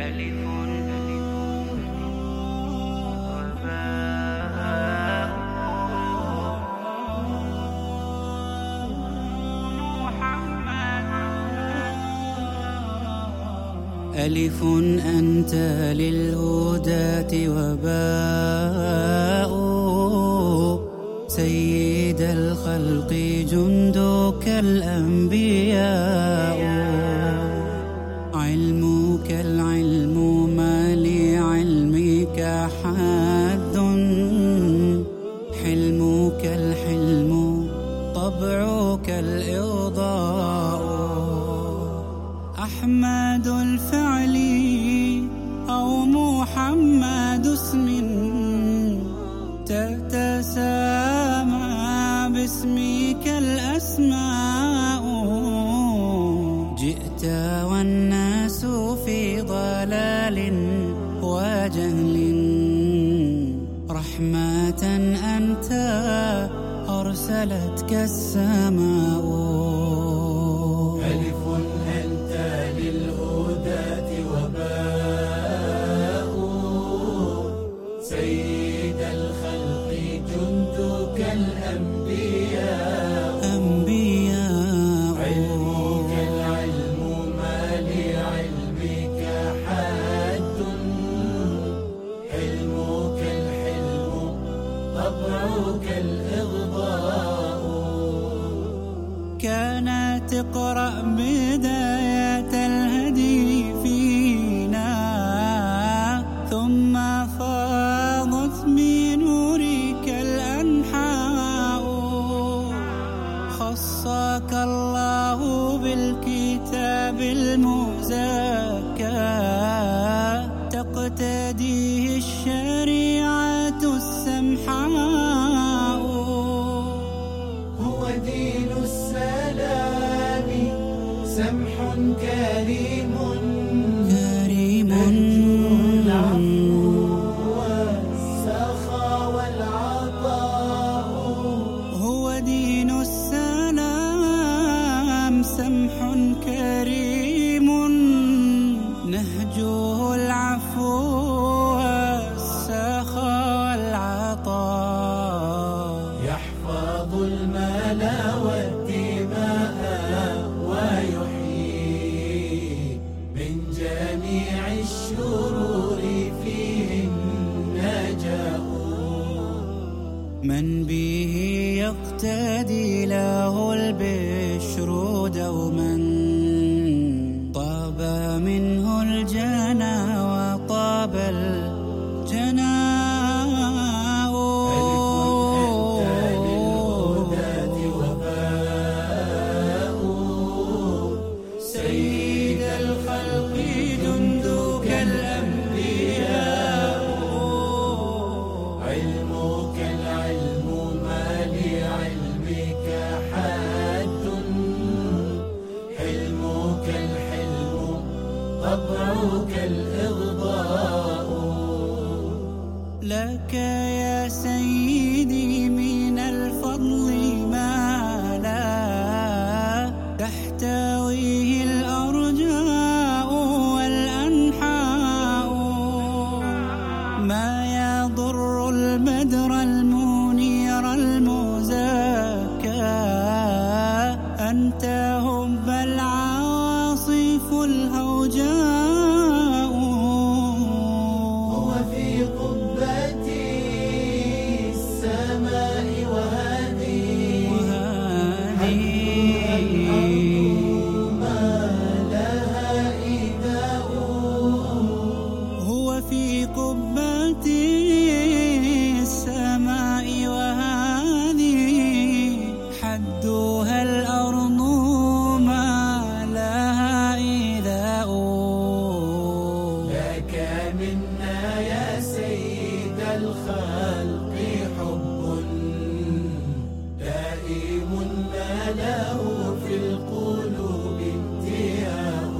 ألف ألف أنت للهداة وباء سيد الخلق جندك الأنبياء علمك العلم ضلال وجهل. رحمة أنت أرسلتك السماء. كانت اقرأ بداية الهدي فينا. ثم فاضت بنورك الأنحاء. خصك الله بالكتاب المزكى. تقتديه الشريعة سمح كريم نهجه العفو والسخاء والعطاء. يحفظ المال والدماء ويحيي من جميع الشرور فيه النجاء. من به يقتدي له البشر دوما. طبعك الإغضاء. لك يا سيدي من الفضل ما لا تحتويه الخلق حب دائم ما له في القلوب انتهاء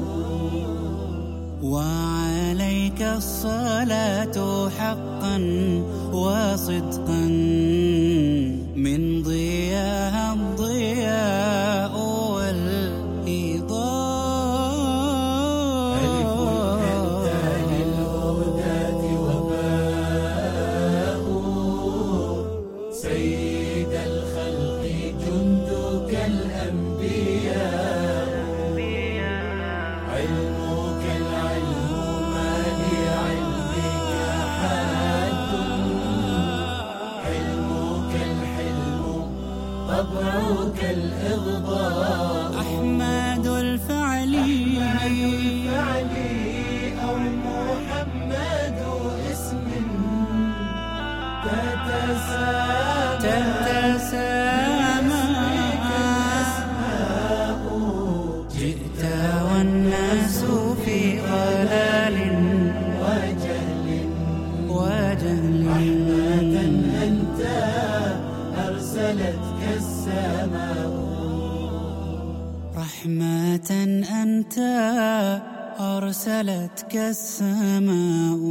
وعليك الصلاة حقا وصدقا من علمك العلم ما لعلمك حد حلمك الحلم طبعك الإغضاء أحمد الفعلي. في ضلال وجهل وجهل رحمة أنت أرسلتك السماء رحمة أنت أرسلتك السماء.